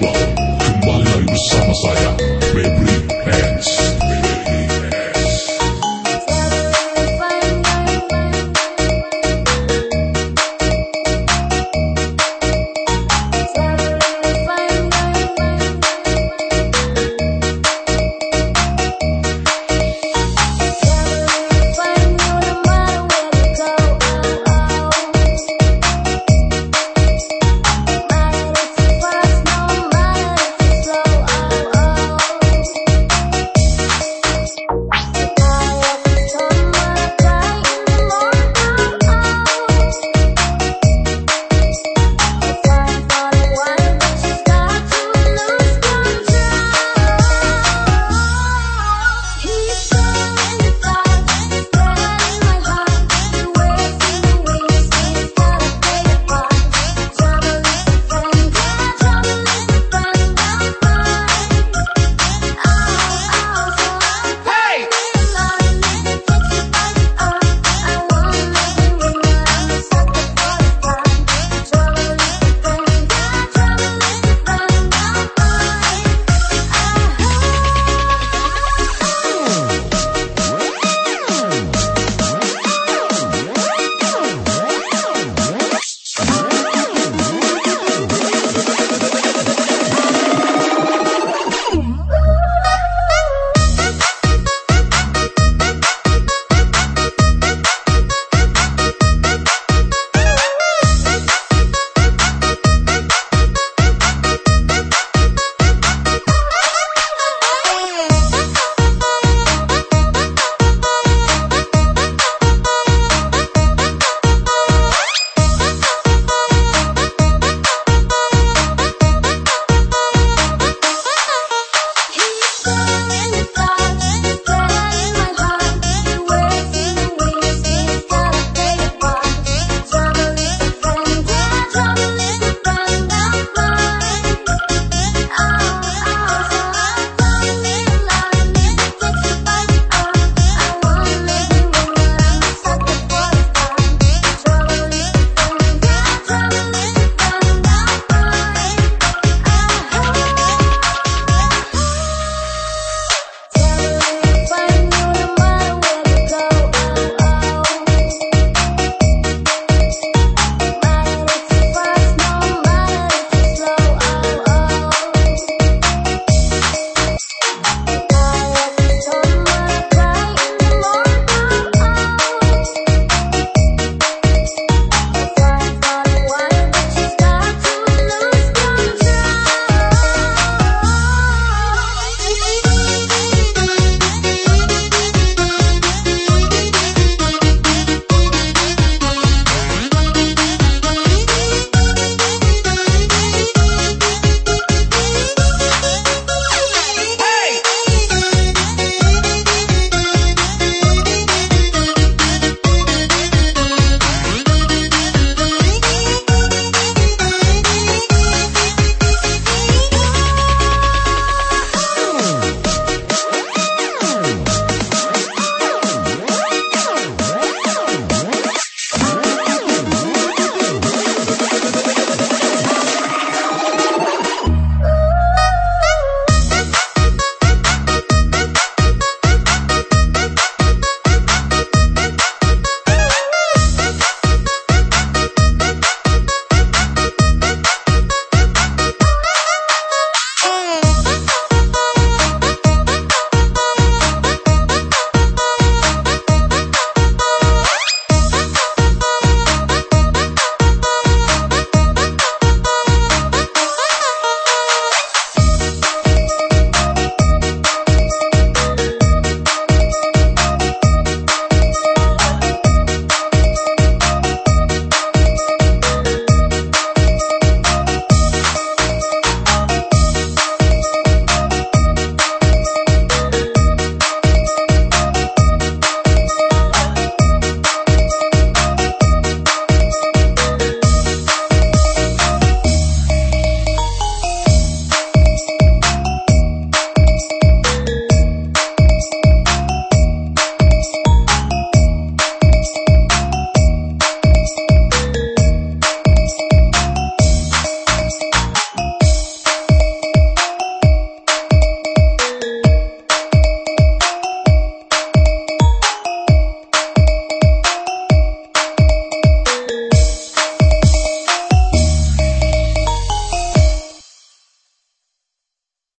Network.